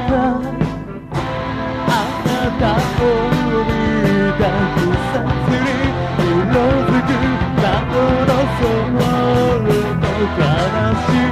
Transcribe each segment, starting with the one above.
たあなたを生み出すさに色づく謎のそウルの悲しみ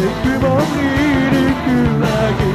雲にいるくらげ